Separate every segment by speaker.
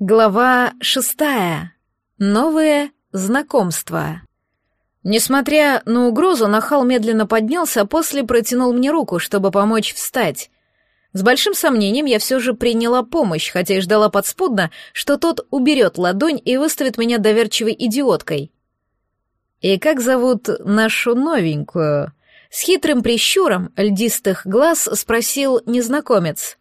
Speaker 1: Глава шестая. Новые знакомства. Несмотря на угрозу, Нахал медленно поднялся, а после протянул мне руку, чтобы помочь встать. С большим сомнением я все же приняла помощь, хотя и ждала подспудно, что тот уберет ладонь и выставит меня доверчивой идиоткой. «И как зовут нашу новенькую?» С хитрым прищуром льдистых глаз спросил незнакомец.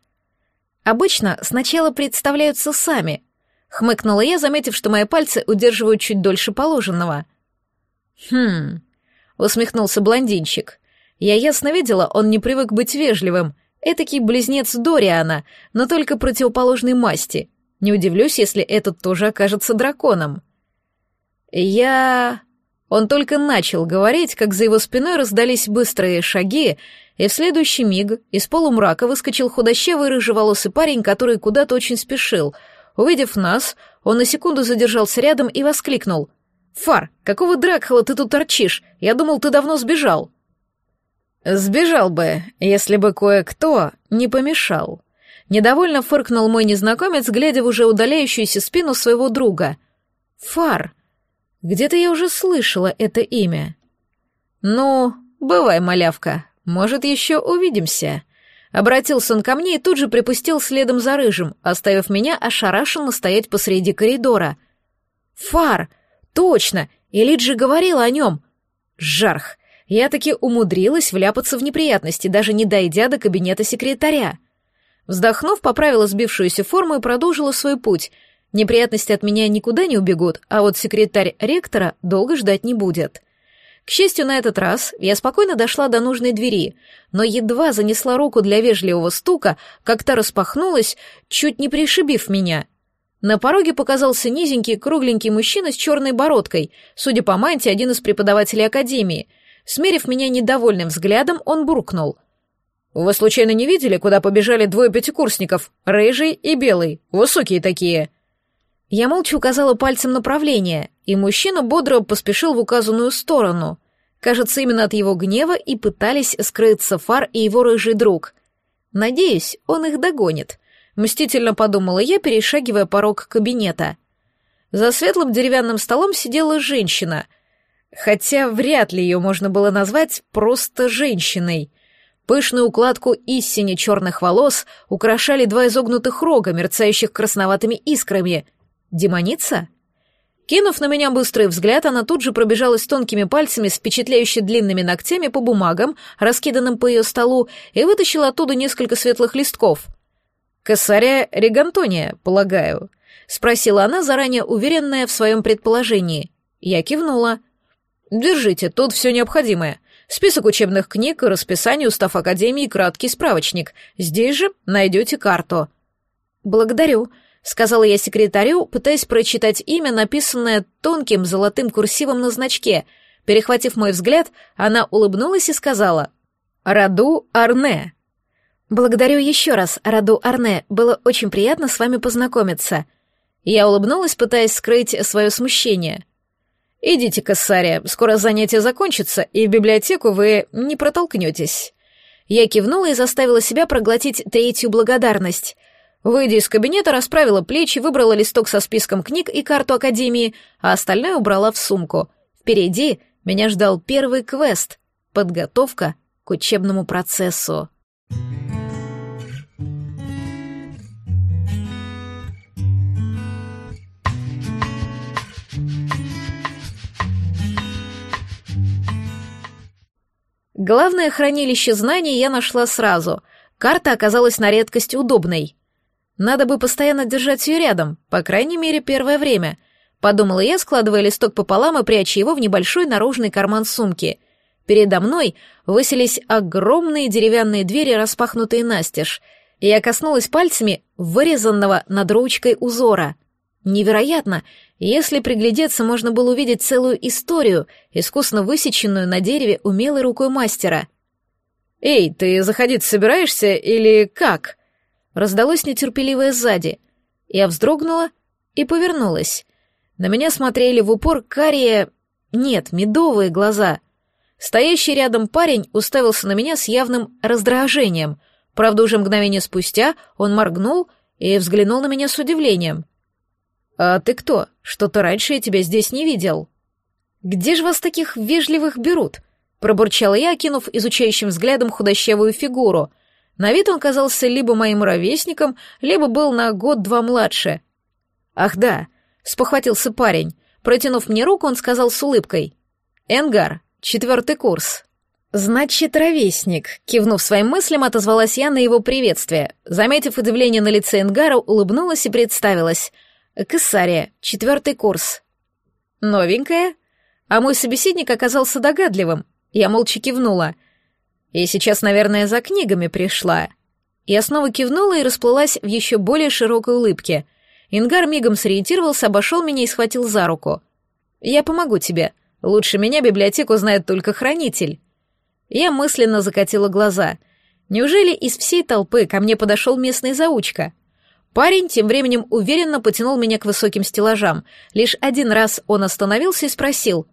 Speaker 1: «Обычно сначала представляются сами», — хмыкнула я, заметив, что мои пальцы удерживают чуть дольше положенного. «Хм...» — усмехнулся блондинчик. Я ясно видела, он не привык быть вежливым. Этакий близнец Дориана, но только противоположной масти. Не удивлюсь, если этот тоже окажется драконом. «Я...» Он только начал говорить, как за его спиной раздались быстрые шаги, и в следующий миг из полумрака выскочил худощавый рыжеволосый парень, который куда-то очень спешил — Увидев нас, он на секунду задержался рядом и воскликнул. «Фар, какого дракхала ты тут торчишь? Я думал, ты давно сбежал». «Сбежал бы, если бы кое-кто не помешал». Недовольно фыркнул мой незнакомец, глядя в уже удаляющуюся спину своего друга. «Фар. Где-то я уже слышала это имя». «Ну, бывай, малявка, может, еще увидимся». Обратился он ко мне и тут же припустил следом за рыжим, оставив меня ошарашенно стоять посреди коридора. «Фар! Точно! Элит же говорила о нем!» «Жарх! Я таки умудрилась вляпаться в неприятности, даже не дойдя до кабинета секретаря». Вздохнув, поправила сбившуюся форму и продолжила свой путь. Неприятности от меня никуда не убегут, а вот секретарь ректора долго ждать не будет. К счастью, на этот раз я спокойно дошла до нужной двери, но едва занесла руку для вежливого стука, как та распахнулась, чуть не пришибив меня. На пороге показался низенький, кругленький мужчина с черной бородкой, судя по мантии, один из преподавателей академии. Смерив меня недовольным взглядом, он буркнул. «Вы случайно не видели, куда побежали двое пятикурсников, рыжий и белый, высокие такие?» Я молча указала пальцем направление, и мужчина бодро поспешил в указанную сторону. Кажется, именно от его гнева и пытались скрыться Фар и его рыжий друг. Надеюсь, он их догонит. Мстительно подумала я, перешагивая порог кабинета. За светлым деревянным столом сидела женщина, хотя вряд ли ее можно было назвать просто женщиной. Пышную укладку истине черных волос украшали два изогнутых рога, мерцающих красноватыми искрами — Демоница? Кинув на меня быстрый взгляд, она тут же пробежалась тонкими пальцами с впечатляюще длинными ногтями по бумагам, раскиданным по ее столу, и вытащила оттуда несколько светлых листков. «Косаря Регантония, полагаю», — спросила она, заранее уверенная в своем предположении. Я кивнула. «Держите, тут все необходимое. Список учебных книг, расписание, устав Академии, краткий справочник. Здесь же найдете карту». «Благодарю», сказала я секретарю, пытаясь прочитать имя, написанное тонким золотым курсивом на значке. Перехватив мой взгляд, она улыбнулась и сказала «Раду Арне». «Благодарю еще раз, Раду Арне. Было очень приятно с вами познакомиться». Я улыбнулась, пытаясь скрыть свое смущение. «Идите, Кассария, скоро занятие закончится, и в библиотеку вы не протолкнетесь». Я кивнула и заставила себя проглотить третью благодарность. Выйдя из кабинета, расправила плечи, выбрала листок со списком книг и карту Академии, а остальное убрала в сумку. Впереди меня ждал первый квест — подготовка к учебному процессу. Главное хранилище знаний я нашла сразу. Карта оказалась на редкость удобной. Надо бы постоянно держать ее рядом, по крайней мере, первое время. Подумала я, складывая листок пополам и пряча его в небольшой наружный карман сумки. Передо мной высились огромные деревянные двери, распахнутые настежь. И я коснулась пальцами вырезанного над ручкой узора. Невероятно! Если приглядеться, можно было увидеть целую историю, искусно высеченную на дереве умелой рукой мастера. «Эй, ты заходить собираешься или как?» Раздалось нетерпеливое сзади. Я вздрогнула и повернулась. На меня смотрели в упор карие... Нет, медовые глаза. Стоящий рядом парень уставился на меня с явным раздражением. Правда, уже мгновение спустя он моргнул и взглянул на меня с удивлением. «А ты кто? Что-то раньше я тебя здесь не видел». «Где же вас таких вежливых берут?» — пробурчала я, окинув изучающим взглядом худощавую фигуру. На вид он казался либо моим ровесником, либо был на год-два младше. «Ах да», — спохватился парень. Протянув мне руку, он сказал с улыбкой. «Энгар, четвертый курс». «Значит, ровесник», — кивнув своим мыслям, отозвалась я на его приветствие. Заметив удивление на лице Энгара, улыбнулась и представилась. «Кессария, четвертый курс». «Новенькая?» А мой собеседник оказался догадливым. Я молча кивнула. «И сейчас, наверное, за книгами пришла». Я снова кивнула и расплылась в еще более широкой улыбке. Ингар мигом сориентировался, обошел меня и схватил за руку. «Я помогу тебе. Лучше меня библиотеку знает только хранитель». Я мысленно закатила глаза. Неужели из всей толпы ко мне подошел местный заучка? Парень тем временем уверенно потянул меня к высоким стеллажам. Лишь один раз он остановился и спросил.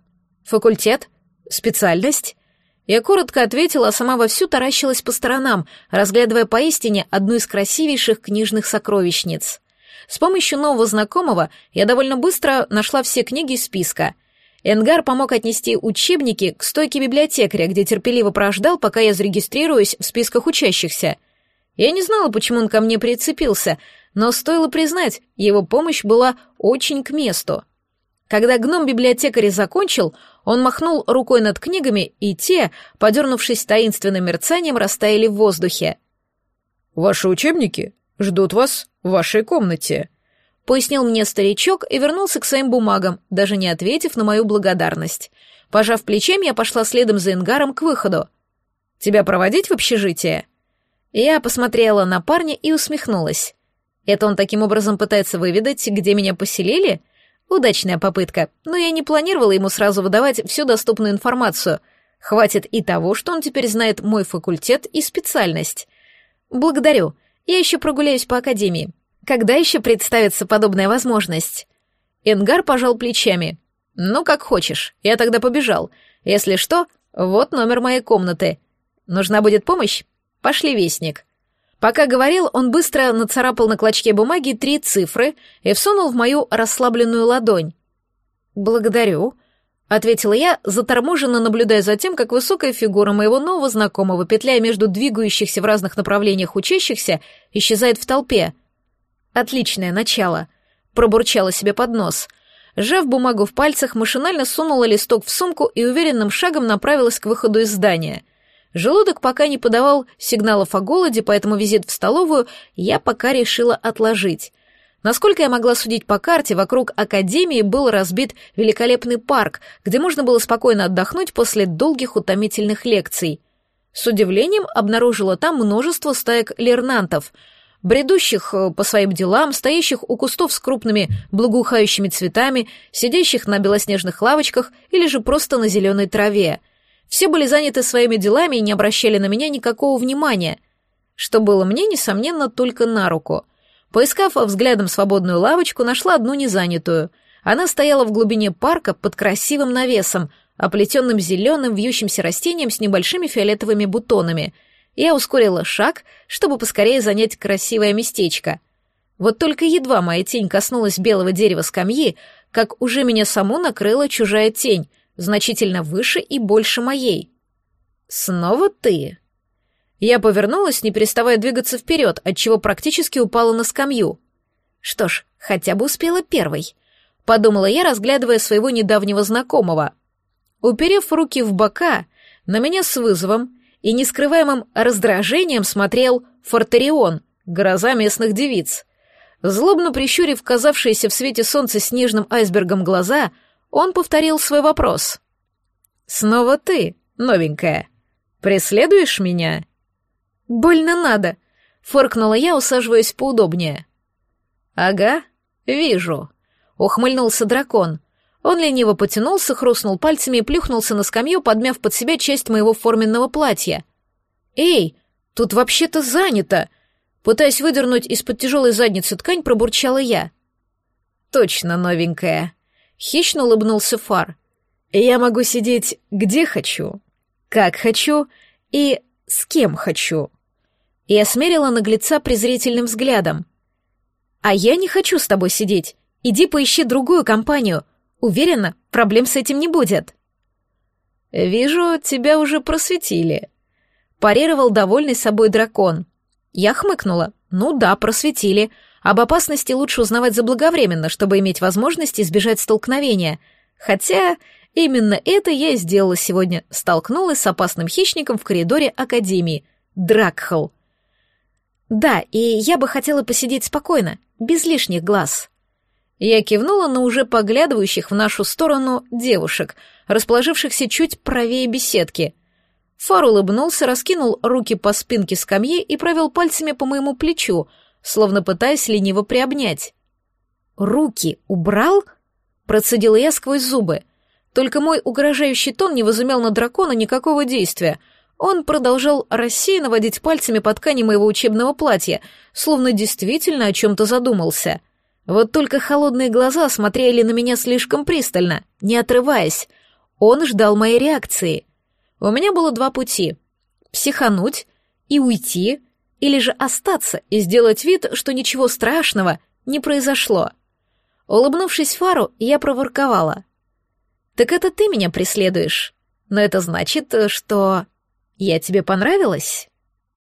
Speaker 1: «Факультет? Специальность?» Я коротко ответила, а сама вовсю таращилась по сторонам, разглядывая поистине одну из красивейших книжных сокровищниц. С помощью нового знакомого я довольно быстро нашла все книги из списка — Энгар помог отнести учебники к стойке библиотекаря, где терпеливо прождал, пока я зарегистрируюсь в списках учащихся. Я не знала, почему он ко мне прицепился, но стоило признать, его помощь была очень к месту. Когда гном-библиотекарь закончил, он махнул рукой над книгами, и те, подернувшись таинственным мерцанием, растаяли в воздухе. «Ваши учебники ждут вас в вашей комнате», пояснил мне старичок и вернулся к своим бумагам, даже не ответив на мою благодарность. Пожав плечами, я пошла следом за Ингаром к выходу. «Тебя проводить в общежитие?» Я посмотрела на парня и усмехнулась. Это он таким образом пытается выведать, где меня поселили? Удачная попытка, но я не планировала ему сразу выдавать всю доступную информацию. Хватит и того, что он теперь знает мой факультет и специальность. Благодарю. Я еще прогуляюсь по академии. Когда еще представится подобная возможность? Энгар пожал плечами. Ну, как хочешь. Я тогда побежал. Если что, вот номер моей комнаты. Нужна будет помощь? Пошли, вестник. Пока говорил, он быстро нацарапал на клочке бумаги три цифры и всунул в мою расслабленную ладонь. «Благодарю», — ответила я, заторможенно наблюдая за тем, как высокая фигура моего нового знакомого, петляя между двигающихся в разных направлениях учащихся, исчезает в толпе — Отличное начало. Пробурчала себе под нос. Сжав бумагу в пальцах, машинально сунула листок в сумку и уверенным шагом направилась к выходу из здания. Желудок пока не подавал сигналов о голоде, поэтому визит в столовую я пока решила отложить. Насколько я могла судить по карте, вокруг академии был разбит великолепный парк, где можно было спокойно отдохнуть после долгих утомительных лекций. С удивлением обнаружила там множество стаек лернантов — бредущих э, по своим делам, стоящих у кустов с крупными благоухающими цветами, сидящих на белоснежных лавочках или же просто на зеленой траве. Все были заняты своими делами и не обращали на меня никакого внимания, что было мне, несомненно, только на руку. Поискав взглядом свободную лавочку, нашла одну незанятую. Она стояла в глубине парка под красивым навесом, оплетенным зеленым вьющимся растением с небольшими фиолетовыми бутонами — я ускорила шаг, чтобы поскорее занять красивое местечко. Вот только едва моя тень коснулась белого дерева скамьи, как уже меня саму накрыла чужая тень, значительно выше и больше моей. «Снова ты?» Я повернулась, не переставая двигаться вперед, отчего практически упала на скамью. Что ж, хотя бы успела первой. Подумала я, разглядывая своего недавнего знакомого. Уперев руки в бока, на меня с вызовом и нескрываемым раздражением смотрел Фортерион, гроза местных девиц. Злобно прищурив казавшиеся в свете солнца снежным айсбергом глаза, он повторил свой вопрос. «Снова ты, новенькая. Преследуешь меня?» «Больно надо», — фыркнула я, усаживаясь поудобнее. «Ага, вижу», — ухмыльнулся дракон. Он лениво потянулся, хрустнул пальцами и плюхнулся на скамью, подмяв под себя часть моего форменного платья. «Эй, тут вообще-то занято!» Пытаясь выдернуть из-под тяжелой задницы ткань, пробурчала я. «Точно новенькая!» Хищно улыбнулся Фар. «Я могу сидеть где хочу, как хочу и с кем хочу». И осмерила наглеца презрительным взглядом. «А я не хочу с тобой сидеть Иди поищи другую компанию. Уверена, проблем с этим не будет».
Speaker 2: «Вижу, тебя уже просветили», — парировал довольный собой дракон.
Speaker 1: Я хмыкнула. «Ну да, просветили. Об опасности лучше узнавать заблаговременно, чтобы иметь возможность избежать столкновения. Хотя именно это я и сделала сегодня. Столкнулась с опасным хищником в коридоре Академии. Дракхал. Да, и я бы хотела посидеть спокойно, без лишних глаз». Я кивнула на уже поглядывающих в нашу сторону девушек, расположившихся чуть правее беседки. Фар улыбнулся, раскинул руки по спинке скамьи и провел пальцами по моему плечу, словно пытаясь лениво приобнять. «Руки убрал?» — процедила я сквозь зубы. Только мой угрожающий тон не возымел на дракона никакого действия. Он продолжал рассеянно водить пальцами по ткани моего учебного платья, словно действительно о чем-то задумался — вот только холодные глаза смотрели на меня слишком пристально, не отрываясь. Он ждал моей реакции. У меня было два пути. Психануть и уйти, или же остаться и сделать вид, что ничего страшного не произошло. Улыбнувшись Фару, я проворковала. «Так это ты меня преследуешь. Но это значит, что... я тебе понравилась?»